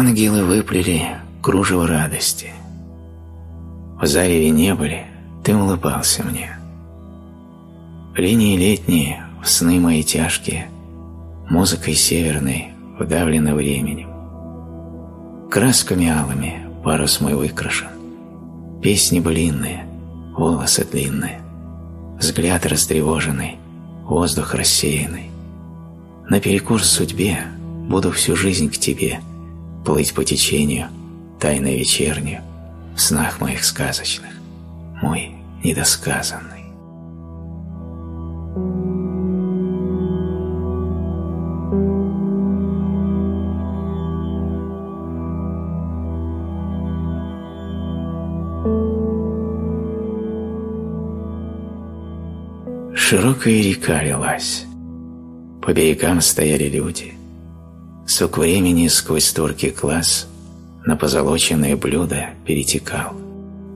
Ангелы выплели кружево радости. В зареве не были, ты улыбался мне. Линии летние, в сны мои тяжкие, Музыкой северной вдавлено временем. Красками алыми парус мой выкрашен, Песни былинные, волосы длинные, Взгляд растревоженный, воздух рассеянный. Наперекор судьбе буду всю жизнь к тебе Плыть по течению, тайной вечернюю, В снах моих сказочных, мой недосказанный. Широкая река лилась. По берегам стояли люди. Сок времени сквозь торки глаз на позолоченное блюдо перетекал.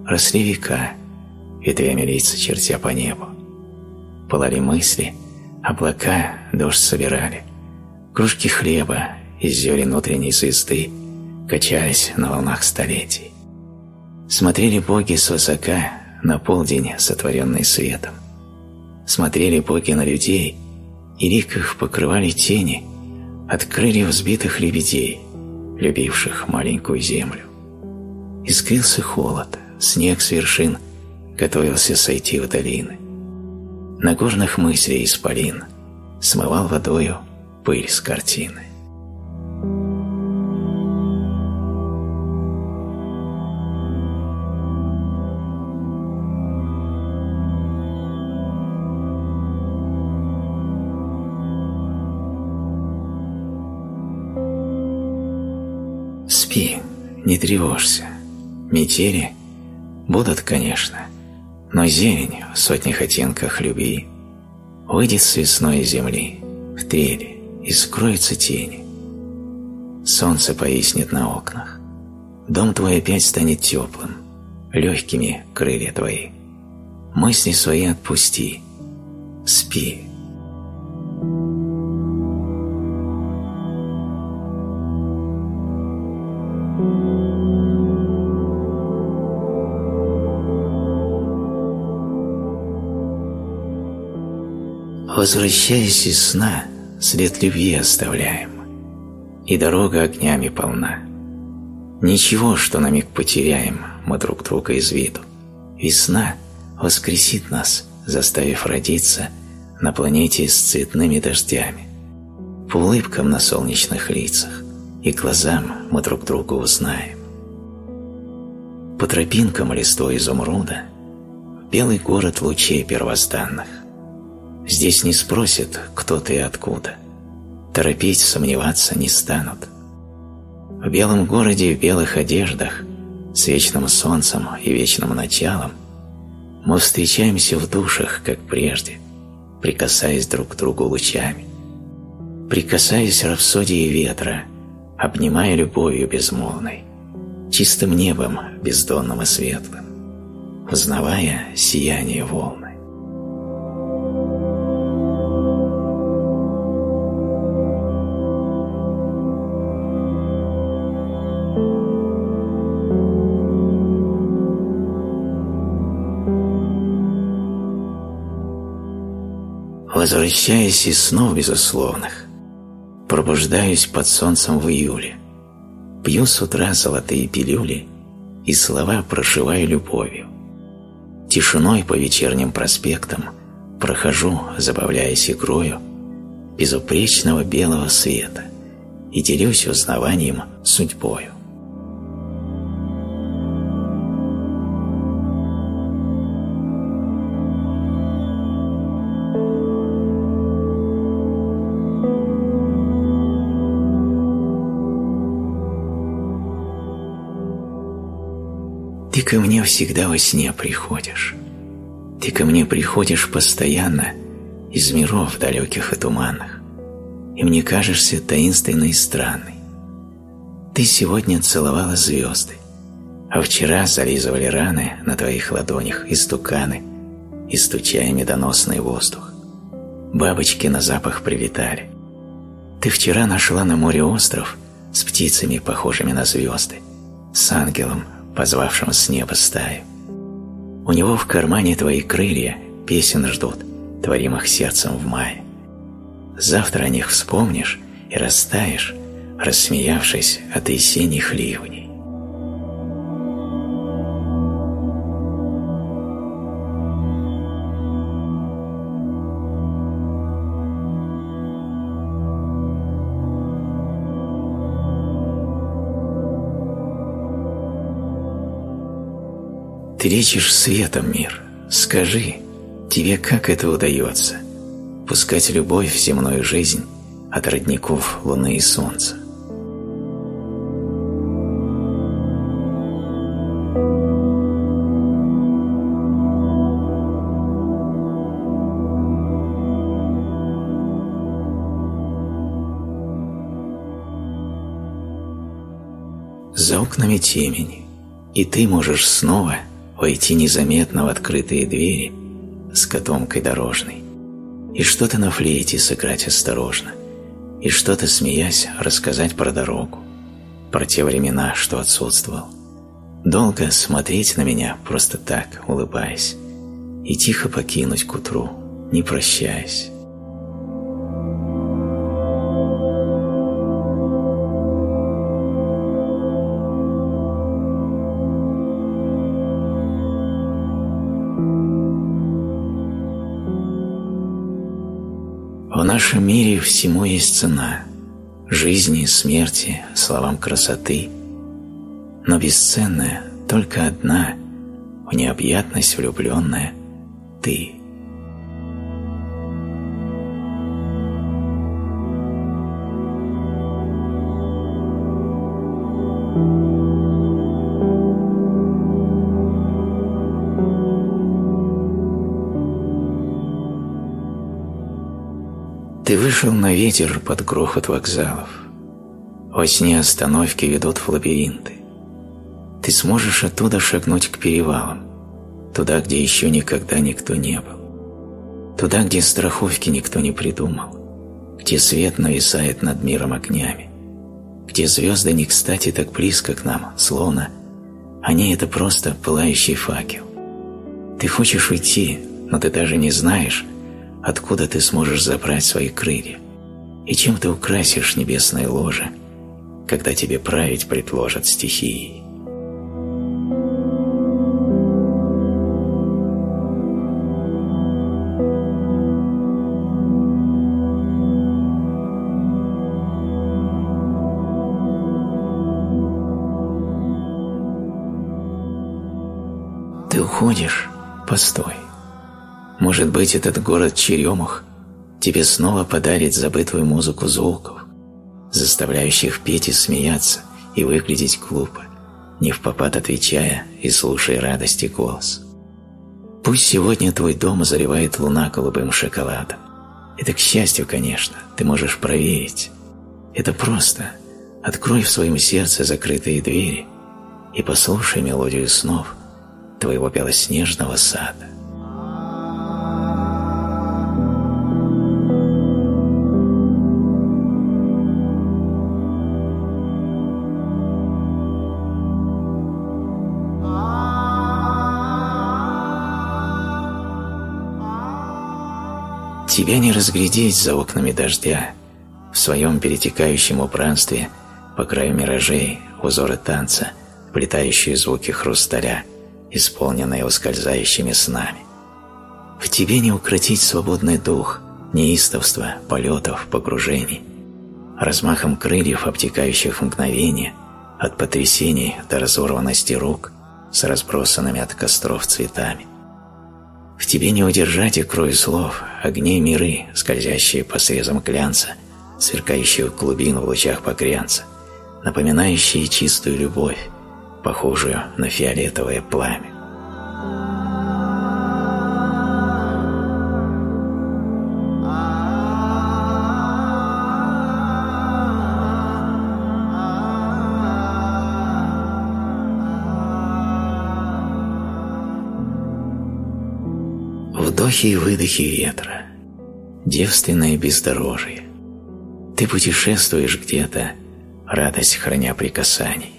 Росли века, ветвями лица чертя по небу. Пылали мысли, облака дождь собирали. Кружки хлеба из зерен утренней звезды качались на волнах столетий. Смотрели боги с высока на полдень, сотворенный светом смотрели боги на людей, и лик их покрывали тени от крыльев взбитых лебедей, любивших маленькую землю. Искрился холод, снег с вершин готовился сойти в долины. На горных мыслей исполин смывал водою пыль с картины. Не тревожься. Метели будут, конечно, но зелень в сотнях оттенках любви выйдет с весной земли в трели и скроются тени. Солнце повиснет на окнах. Дом твой опять станет теплым, легкими крылья твои. Мысли свои отпусти, спи, Возвращаясь из сна, след любви оставляем, и дорога огнями полна. Ничего, что на миг потеряем, мы друг друга из виду. Весна воскресит нас, заставив родиться на планете с цветными дождями. По улыбкам на солнечных лицах и глазам мы друг друга узнаем. По тропинкам листвой изумруда белый город лучей первозданных Здесь не спросят, кто ты и откуда. Торопить, сомневаться не станут. В белом городе в белых одеждах, с вечным солнцем и вечным началом, мы встречаемся в душах, как прежде, прикасаясь друг к другу лучами, прикасаясь рапсодией ветра, обнимая любовью безмолвной, чистым небом бездонным и светлым, узнавая сияние волн. Возвращаясь из снов безусловных, пробуждаюсь под солнцем в июле, пью с утра золотые пилюли и слова прошиваю любовью. Тишиной по вечерним проспектам прохожу, забавляясь игрою, безупречного белого света и делюсь узнаванием судьбою. Ко мне всегда во сне приходишь. Ты ко мне приходишь постоянно из миров далеких и туманных, и мне кажешься таинственной и странной. Ты сегодня целовала звезды, а вчера зализывали раны на твоих ладонях истуканы, истучая медоносный воздух. Бабочки на запах прилетали. Ты вчера нашла на море остров с птицами, похожими на звезды, с ангелом, позвавшим с неба стаю. У него в кармане твои крылья песен ждут, творимых сердцем в мае. Завтра о них вспомнишь и растаешь, рассмеявшись от осенних ливней. Ты светом мир. Скажи, тебе как это удается? Пускать любовь в земную жизнь от родников луны и солнца. За окнами темень, и ты можешь снова войти незаметно в открытые двери с котомкой дорожной, и что-то на флейте сыграть осторожно, и что-то, смеясь, рассказать про дорогу, про те времена, что отсутствовал. Долго смотреть на меня, просто так, улыбаясь, и тихо покинуть к утру, не прощаясь. Мире всему есть цена – жизни, смерти, словам красоты. Но бесценная только одна, в необъятность влюбленная – ты – вышел на ветер под грохот вокзалов. Во сне остановки ведут в лабиринты. Ты сможешь оттуда шагнуть к перевалам, туда, где еще никогда никто не был, туда, где страховки никто не придумал, где свет нависает над миром огнями, где звезды не кстати так близко к нам, словно они – это просто пылающий факел. Ты хочешь уйти, но ты даже не знаешь, откуда ты сможешь забрать свои крылья, и чем ты украсишь небесное ложе, когда тебе править предложат стихии. Ты уходишь? Постой. Может быть, этот город Черемух тебе снова подарит забытую музыку звуков, заставляющих петь и смеяться, и выглядеть глупо, не в попад отвечая и слушая радости голос. Пусть сегодня твой дом заливает луна голубым шоколадом. Это к счастью, конечно, ты можешь проверить. Это просто. Открой в своем сердце закрытые двери и послушай мелодию снов твоего белоснежного сада. Тебя не разглядеть за окнами дождя, в своем перетекающем убранстве, по краю миражей, узоры танца, плетающие звуки хрусталя, исполненные ускользающими снами. В тебе не укротить свободный дух, неистовство, полетов, погружений, размахом крыльев, обтекающих мгновения, от потрясений до разорванности рук с разбросанными от костров цветами. В тебе не удержать икрой слов, огней миры, скользящие по срезам глянца, сверкающие клубин в лучах покрянца, напоминающие чистую любовь, похожую на фиолетовое пламя. Вдохи и выдохи ветра, девственное бездорожье. Ты путешествуешь где-то, радость храня прикасаний.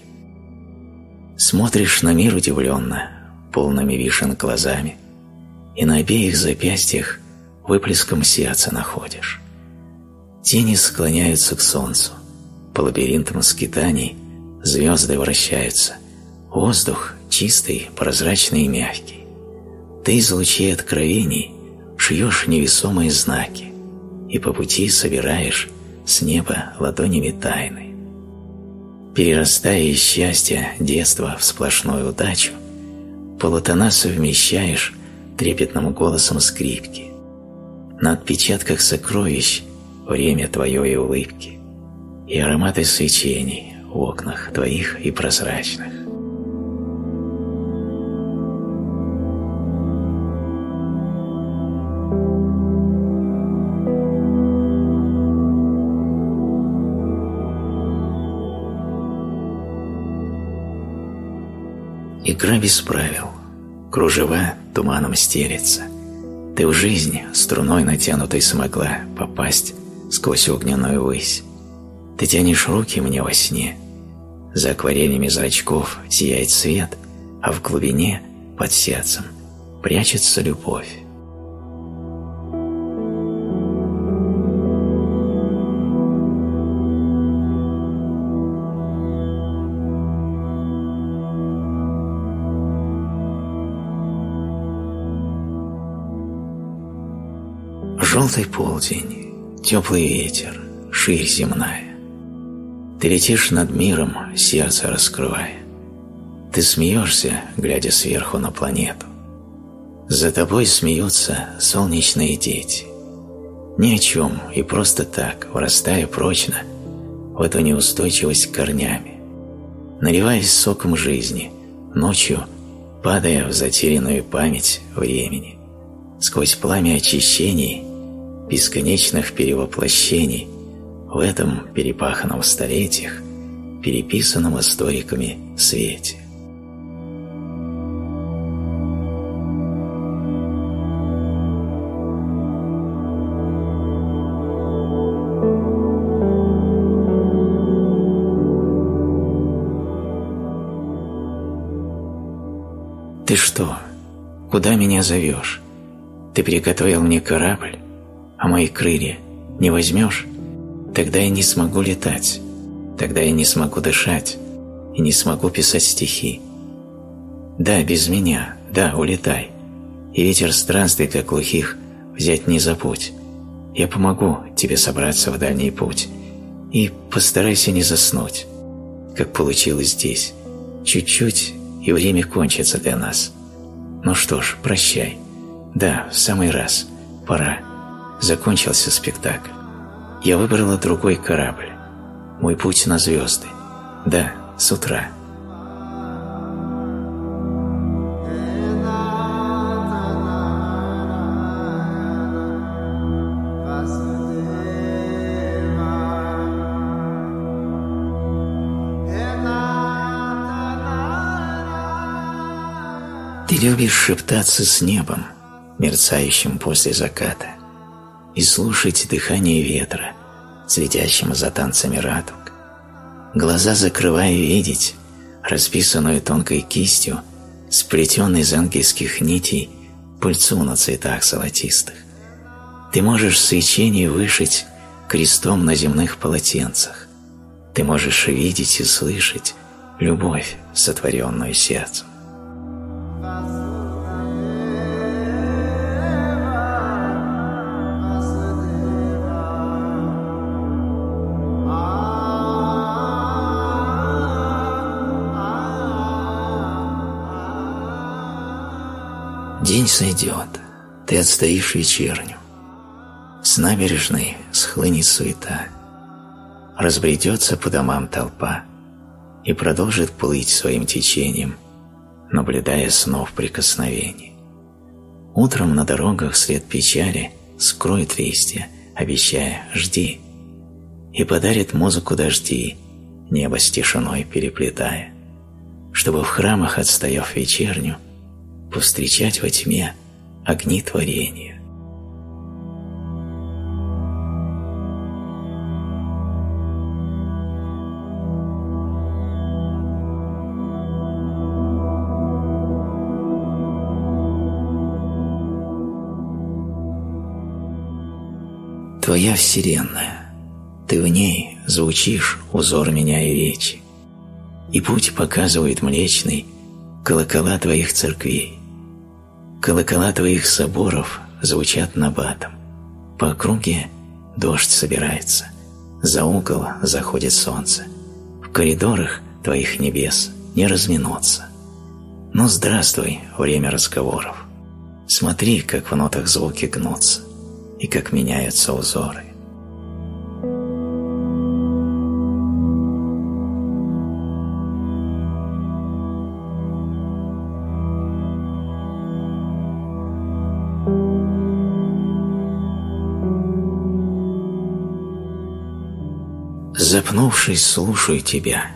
Смотришь на мир удивленно, полными вишен глазами, и на обеих запястьях выплеском сердца находишь. Тени склоняются к солнцу, по лабиринтам скитаний звезды вращаются, воздух чистый, прозрачный и мягкий. Ты из лучей откровений шьешь невесомые знаки и по пути собираешь с неба ладонями тайны. Перерастая из счастья детства в сплошную удачу, полутона совмещаешь трепетным голосом скрипки. На отпечатках сокровищ время твое и улыбки, и ароматы свечений в окнах твоих и прозрачных. Игра без правил, кружева туманом стелется. Ты в жизнь струной натянутой смогла попасть сквозь огненную высь. Ты тянешь руки мне во сне. За акварелями зрачков сияет свет, а в глубине, под сердцем, прячется любовь. Желтый полдень, теплый ветер, ширь земная. Ты летишь над миром, сердце раскрывая. Ты смеешься, глядя сверху на планету. За тобой смеются солнечные дети. Ни о чем и просто так, вырастая прочно в эту неустойчивость корнями, наливаясь соком жизни, ночью падая в затерянную память времени, сквозь пламя очищений бесконечных перевоплощений в этом перепаханном столетиях, переписанном историками свете. Ты что? Куда меня зовешь? Ты приготовил мне корабль? А мои крылья не возьмешь, тогда я не смогу летать, тогда я не смогу дышать и не смогу писать стихи. Да, без меня, да, улетай, и ветер странствий, как глухих, взять не забудь. Я помогу тебе собраться в дальний путь, и постарайся не заснуть, как получилось здесь. Чуть-чуть, и время кончится для нас. Ну что ж, прощай. Да, в самый раз. Пора. Закончился спектакль. Я выбрала другой корабль. Мой путь на звезды. Да, с утра. Ты любишь шептаться с небом, мерцающим после заката и слушать дыхание ветра, следящим за танцами радуг. Глаза закрывая видеть, расписанную тонкой кистью, сплетенной из ангельских нитей пыльцу на цветах золотистых. Ты можешь свечение вышить крестом на земных полотенцах. Ты можешь видеть и слышать любовь, сотворенную сердцем. День сойдет, ты отстоишь вечерню. С набережной схлынет суета. Разбредется по домам толпа и продолжит плыть своим течением, наблюдая снов прикосновений. Утром на дорогах след печали скроет листья, обещая «жди», и подарит музыку дожди, небо с тишиной переплетая, чтобы в храмах, отстояв вечерню, повстречать во тьме огни творения. Твоя вселенная, ты в ней звучишь узор меня и речи, и путь показывает млечный колокола твоих церквей. Колокола твоих соборов звучат набатом. По округе дождь собирается, за угол заходит солнце. В коридорах твоих небес не разминуться. Ну, здравствуй, время разговоров. Смотри, как в нотах звуки гнутся, и как меняются узоры. Запнувшись, слушаю тебя,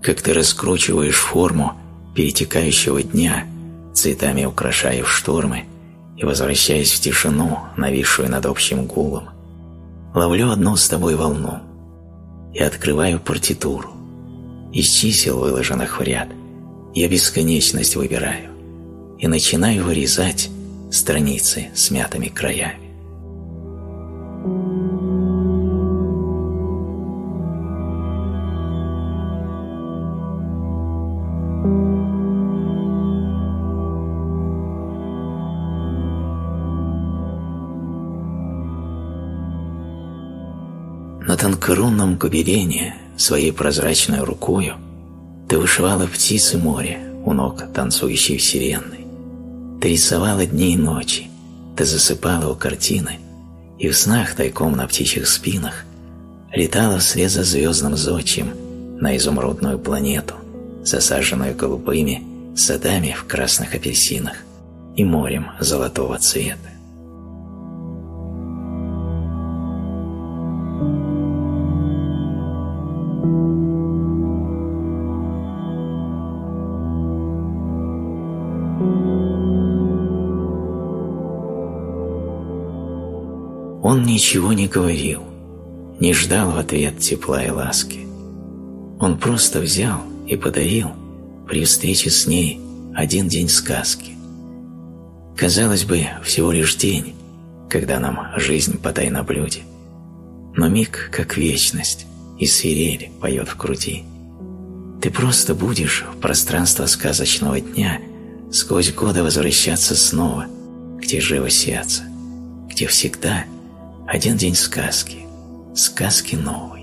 как ты раскручиваешь форму перетекающего дня, цветами украшая штормы, и, возвращаясь в тишину, нависшую над общим гулом, ловлю одну с тобой волну и открываю партитуру. Из чисел, выложенных в ряд, я бесконечность выбираю и начинаю вырезать страницы с мятыми краями. Гобелене своей прозрачной рукою ты вышивала птицы море у ног танцующей вселенной. Ты рисовала дни и ночи, ты засыпала у картины, и в снах тайком на птичьих спинах летала вслед за звездным зодчим на изумрудную планету, засаженную голубыми садами в красных апельсинах и морем золотого цвета. Он ничего не говорил, не ждал в ответ тепла и ласки. Он просто взял и подарил при встрече с ней один день сказки. Казалось бы, всего лишь день, когда нам жизнь подай на блюде, но миг как вечность, и свирель поет в груди. Ты просто будешь в пространство сказочного дня сквозь годы возвращаться снова, где живо сердце, где всегда – один день сказки, сказки новой.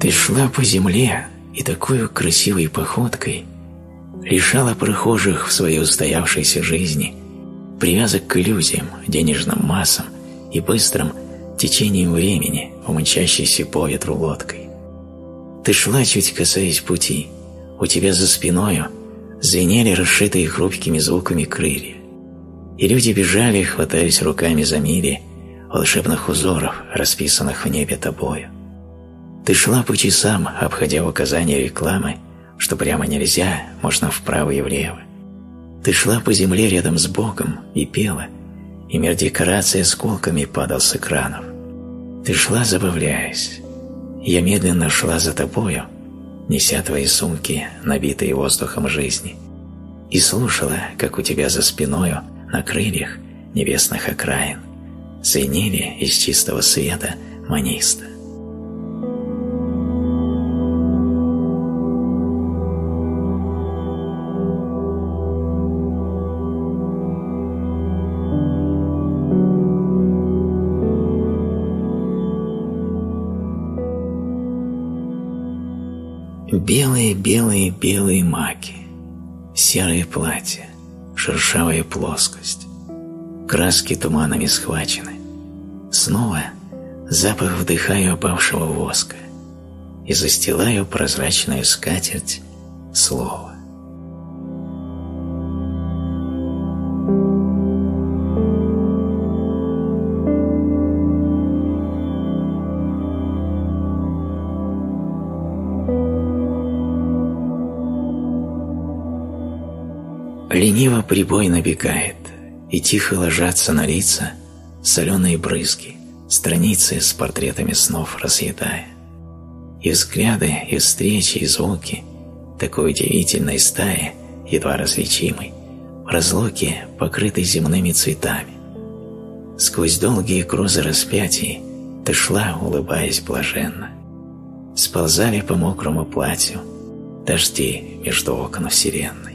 Ты шла по земле и такой красивой походкой лишала прохожих в своей устоявшейся жизни привязок к иллюзиям, денежным массам и быстрым течением времени, умчащейся по ветру лодкой. Ты шла, чуть касаясь пути, у тебя за спиною звенели расшитые хрупкими звуками крылья, и люди бежали, хватаясь руками за мили волшебных узоров, расписанных в небе тобою. Ты шла по часам, обходя указания рекламы, что прямо нельзя, можно вправо и влево. Ты шла по земле рядом с Богом и пела, и мир декораций осколками падал с экранов. Ты шла, забавляясь. Я медленно шла за тобою, неся твои сумки, набитые воздухом жизни, и слушала, как у тебя за спиною на крыльях небесных окраин звенели из чистого света маниста. Белые-белые-белые маки, серые платья, шершавая плоскость, краски туманами схвачены. Снова запах вдыхаю опавшего воска и застилаю прозрачную скатерть слова. Лениво прибой набегает, и тихо ложатся на лица соленые брызги, страницы с портретами снов разъедая. И взгляды, и встречи, и звуки такой удивительной стаи, едва различимой, в разлуке, покрытой земными цветами. Сквозь долгие крузы распятий ты шла, улыбаясь блаженно. Сползали по мокрому платью дожди между окон вселенной.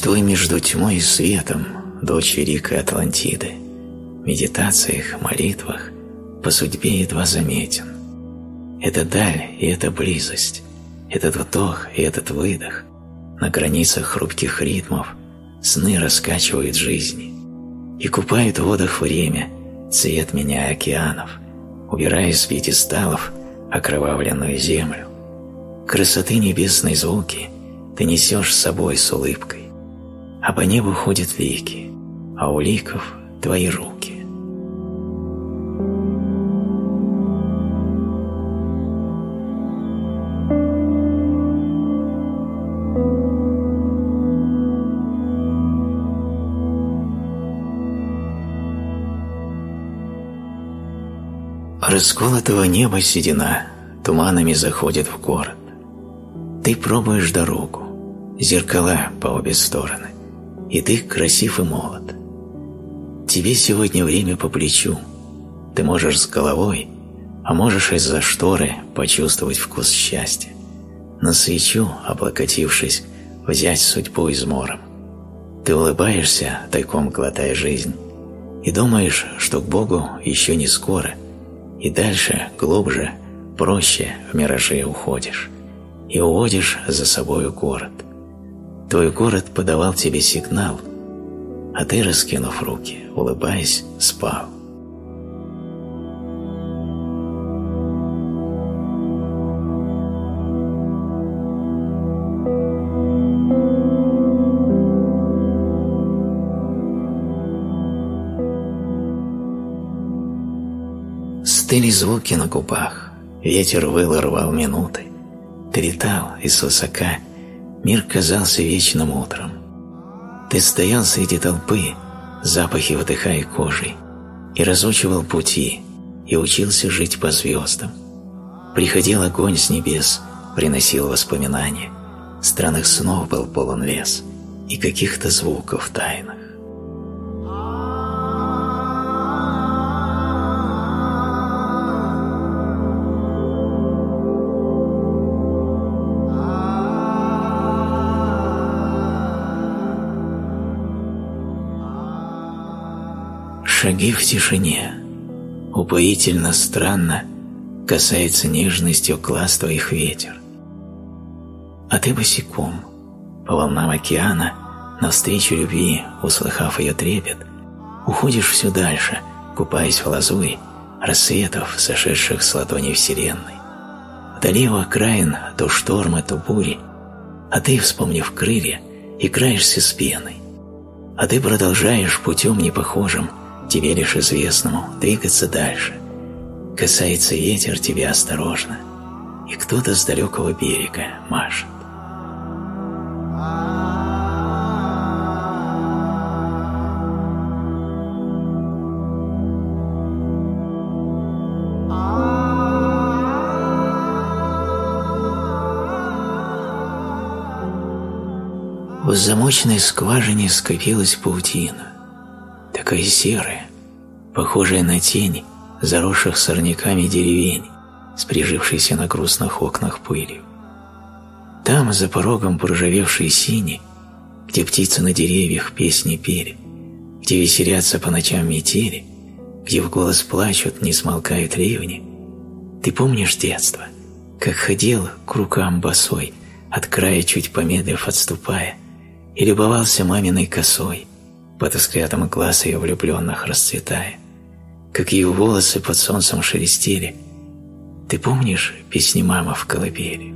Твой между тьмой и светом, дочь великой Атлантиды, в медитациях, молитвах, по судьбе едва заметен. Это даль и это близость, этот вдох и этот выдох, на границах хрупких ритмов сны раскачивают жизни и купают в водах время, цвет меня океанов, убирая с пьедесталов окровавленную землю. Красоты небесной звуки ты несешь с собой с улыбкой а по небу ходят лики, а у ликов твои руки. Расколотого неба седина туманами заходит в город. Ты пробуешь дорогу, зеркала по обе стороны и ты красив и молод. Тебе сегодня время по плечу. Ты можешь с головой, а можешь из-за шторы почувствовать вкус счастья. На свечу, облокотившись, взять судьбу измором. Ты улыбаешься, тайком глотая жизнь, и думаешь, что к Богу еще не скоро, и дальше, глубже, проще в миражи уходишь, и уводишь за собою город – Твой город подавал тебе сигнал, а ты, раскинув руки, улыбаясь, спал. Стыли звуки на губах, ветер выл рвал минуты. Ты летал из высока, Мир казался вечным утром. Ты стоял среди толпы, запахи вдыхая кожей, и разучивал пути, и учился жить по звездам. Приходил огонь с небес, приносил воспоминания. Странных снов был полон лес и каких-то звуков тайных. Шаги в тишине. Упоительно странно касается нежностью глаз твоих ветер. А ты босиком, по волнам океана, навстречу любви, услыхав ее трепет, уходишь все дальше, купаясь в лазури рассветов, сошедших с ладони вселенной. Вдали у окраин то штормы, то бури, а ты, вспомнив крылья, играешься с пеной. А ты продолжаешь путем непохожим тебе лишь известному двигаться дальше. Касается ветер тебя осторожно, и кто-то с далекого берега машет. В замочной скважине скопилась паутина такая серая, похожая на тень заросших сорняками деревень с на грустных окнах пылью. Там, за порогом поржавевшей сини, где птицы на деревьях песни пели, где веселятся по ночам метели, где в голос плачут, не смолкают ливни. Ты помнишь детство, как ходил к рукам босой, от края чуть помедлив отступая, и любовался маминой косой, под взглядом глаз ее влюбленных расцветая, как ее волосы под солнцем шелестели. Ты помнишь песни мама в колыбели?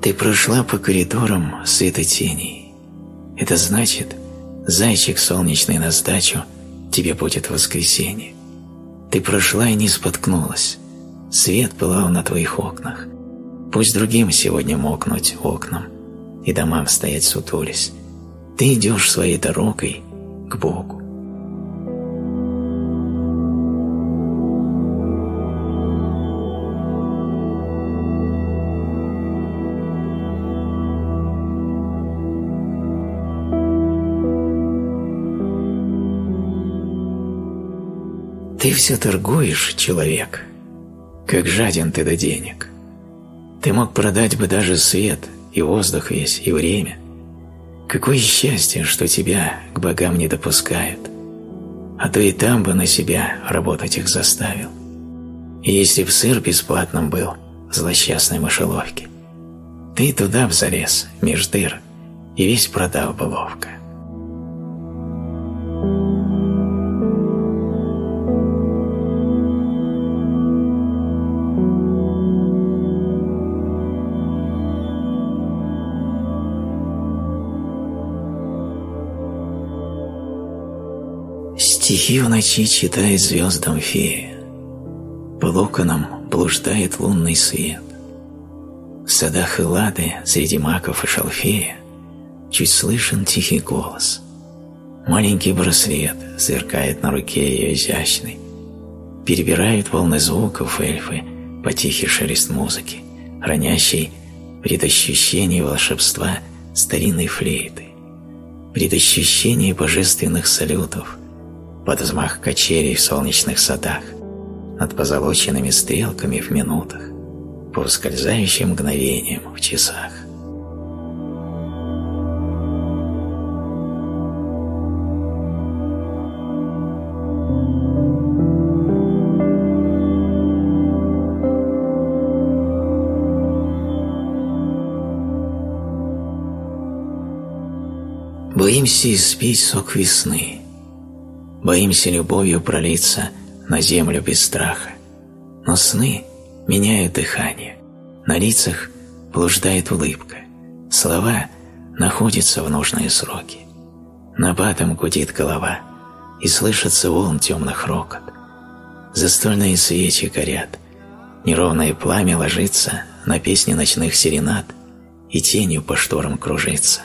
Ты прошла по коридорам света теней, это значит, зайчик солнечный на сдачу, тебе будет воскресенье. Ты прошла и не споткнулась. Свет пылал на твоих окнах. Пусть другим сегодня мокнуть окнам и домам стоять сутулись. Ты идешь своей дорогой к Богу. Ты все торгуешь, человек, как жаден ты до денег. Ты мог продать бы даже свет, и воздух весь, и время. Какое счастье, что тебя к богам не допускают, а то и там бы на себя работать их заставил. И если б сыр бесплатным был в злосчастной мышеловке, ты туда б залез, меж дыр, и весь продал бы ловко. Стихи в ночи читает звездам фея. По локонам блуждает лунный свет. В садах Эллады среди маков и шалфея чуть слышен тихий голос. Маленький браслет сверкает на руке ее изящной. Перебирают волны звуков эльфы по тихий шелест музыки, хранящей предощущение волшебства старинной флейты, предощущение божественных салютов – под взмах качелей в солнечных садах, над позолоченными стрелками в минутах, по ускользающим мгновениям в часах. Боимся испить сок весны, Боимся любовью пролиться на землю без страха. Но сны меняют дыхание, на лицах блуждает улыбка, слова находятся в нужные сроки. На батом гудит голова, и слышится волн темных рокот. Застольные свечи горят, неровное пламя ложится на песни ночных серенад и тенью по шторам кружится.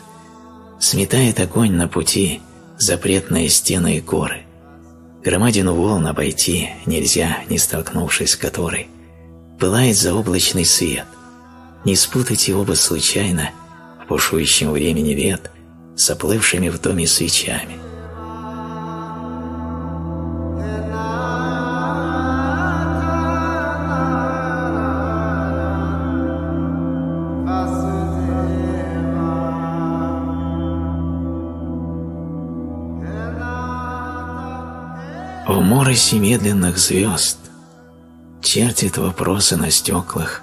Сметает огонь на пути запретные стены и горы, Громадину волн обойти нельзя, не столкнувшись с которой. Пылает заоблачный свет. Не спутать его бы случайно в бушующем времени лет с оплывшими в доме свечами. Моросе медленных звезд чертит вопросы на стеклах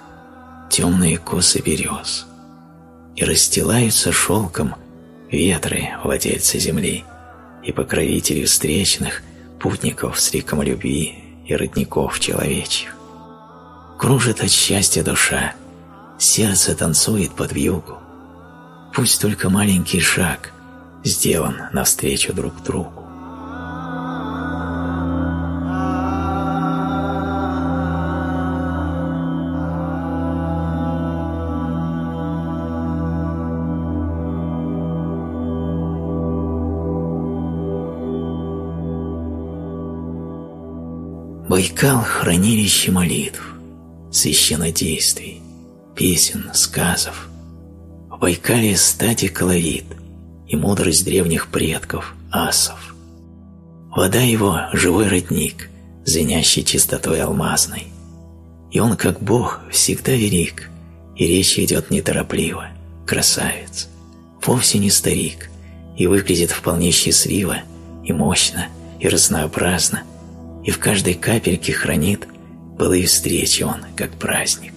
темные косы берез, и расстилаются шелком ветры владельцы земли и покровители встречных путников с риком любви и родников человечьих. Кружит от счастья душа, сердце танцует под вьюгу. Пусть только маленький шаг сделан навстречу друг другу. Байкал – хранилище молитв, священнодействий, песен, сказов. В Байкале стати колорит и мудрость древних предков, асов. Вода его – живой родник, звенящий чистотой алмазной. И он, как Бог, всегда велик, и речь идет неторопливо, красавец, вовсе не старик, и выглядит вполне счастливо, и мощно, и разнообразно – и в каждой капельке хранит былые встречи он, как праздник.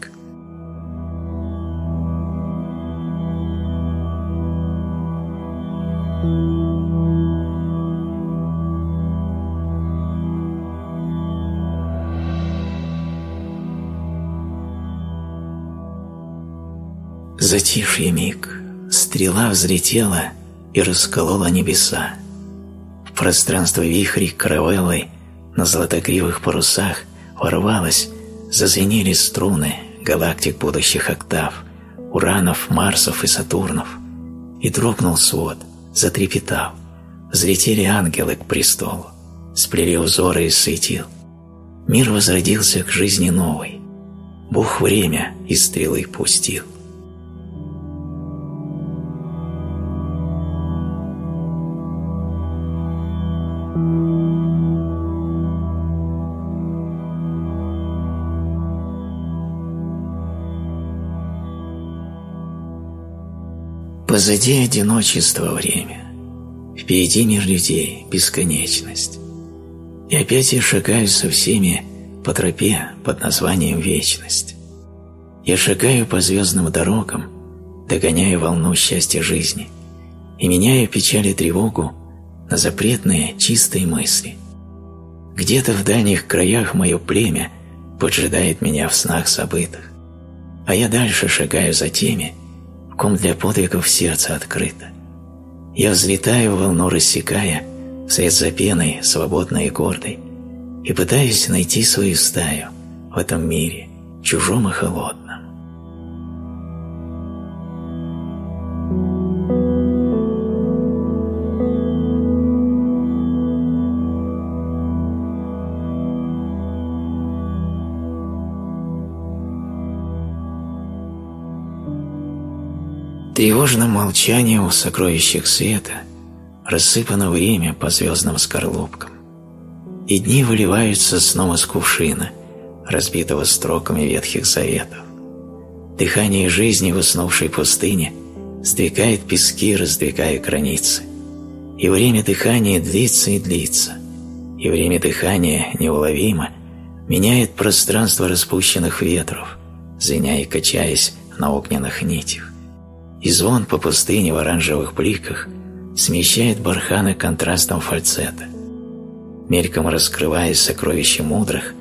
затишье миг, стрела взлетела и расколола небеса. В пространство вихрей каравеллой на золотокривых парусах ворвалась, зазвенели струны галактик будущих октав, Уранов, Марсов и Сатурнов, и дрогнул свод, затрепетал. Взлетели ангелы к престолу, сплели узоры и светил. Мир возродился к жизни новой. Бог время из стрелы пустил. Позади одиночество время, впереди мир людей, бесконечность. И опять я шагаю со всеми по тропе под названием Вечность. Я шагаю по звездным дорогам, догоняя волну счастья жизни и меняю печаль и тревогу на запретные чистые мысли. Где-то в дальних краях мое племя поджидает меня в снах забытых, а я дальше шагаю за теми, ком для подвигов сердце открыто. Я взлетаю, волну рассекая, вслед за пеной, свободной и гордой, и пытаюсь найти свою стаю в этом мире, чужом и холодном. Тревожном молчании у сокровищах света рассыпано время по звездным скорлупкам, и дни выливаются сном из кувшина, разбитого строками ветхих заветов. Дыхание жизни в уснувшей пустыне сдвигает пески, раздвигая границы. И время дыхания длится и длится, и время дыхания неуловимо меняет пространство распущенных ветров, звеня и качаясь на огненных нитях и звон по пустыне в оранжевых бликах смещает барханы контрастом фальцета. Мельком раскрываясь сокровище мудрых,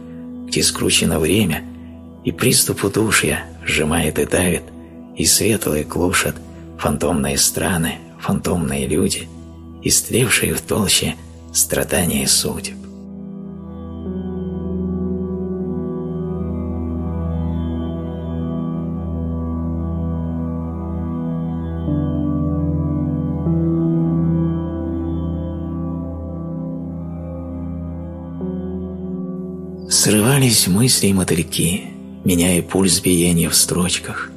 где скручено время, и приступ удушья сжимает и давит, и светлые глушат фантомные страны, фантомные люди, истлевшие в толще страдания судеб. Срывались мысли и мотыльки, меняя пульс биения в строчках,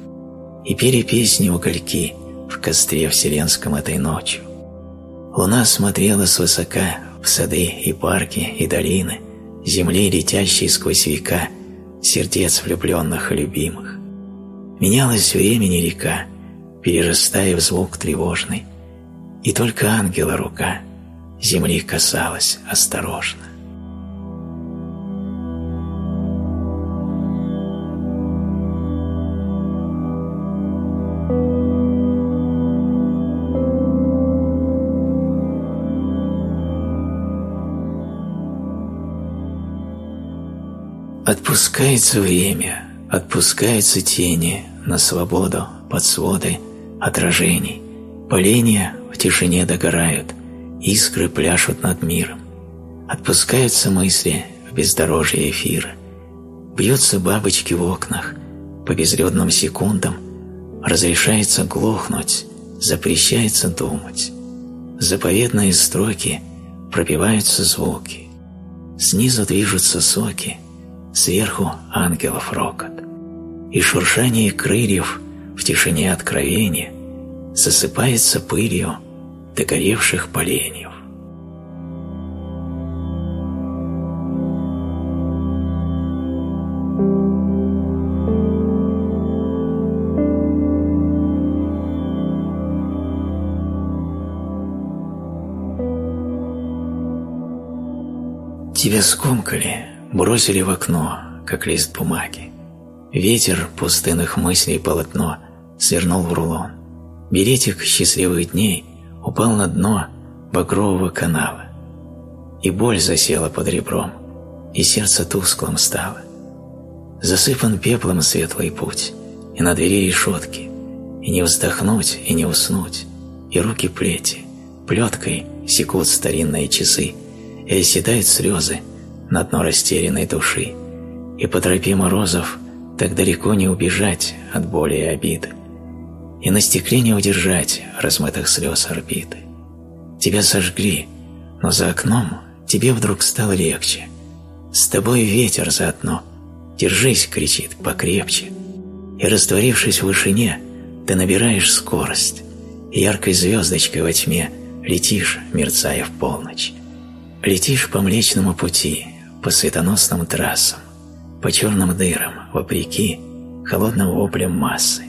и пели песни угольки в костре вселенском этой ночью. Луна смотрела свысока в сады и парки и долины, земли, летящие сквозь века, сердец влюбленных и любимых. Менялось времени река, перерастая в звук тревожный, и только ангела рука земли касалась осторожно. Отпускается время, отпускаются тени на свободу под своды отражений. Поленья в тишине догорают, искры пляшут над миром. Отпускаются мысли в бездорожье эфира. Бьются бабочки в окнах, по безлюдным секундам разрешается глохнуть, запрещается думать. Заповедные строки пробиваются звуки. Снизу движутся соки, сверху ангелов рокот, и шуршание крыльев в тишине откровения засыпается пылью догоревших поленьев. Тебя скомкали, бросили в окно, как лист бумаги. Ветер пустынных мыслей полотно свернул в рулон. Билетик счастливых дней упал на дно багрового канала. И боль засела под ребром, и сердце тусклым стало. Засыпан пеплом светлый путь, и на двери решетки, И не вздохнуть, и не уснуть, и руки плети, плеткой секут старинные часы, и оседают слезы на дно растерянной души, и по тропе морозов так далеко не убежать от боли и обиды, и на стекле не удержать размытых слез орбиты. Тебя сожгли, но за окном тебе вдруг стало легче. С тобой ветер заодно. Держись, кричит, покрепче. И растворившись в вышине, ты набираешь скорость. И яркой звездочкой во тьме летишь, мерцая в полночь. Летишь по Млечному пути, по светоносным трассам, по черным дырам, вопреки холодным воплям массы.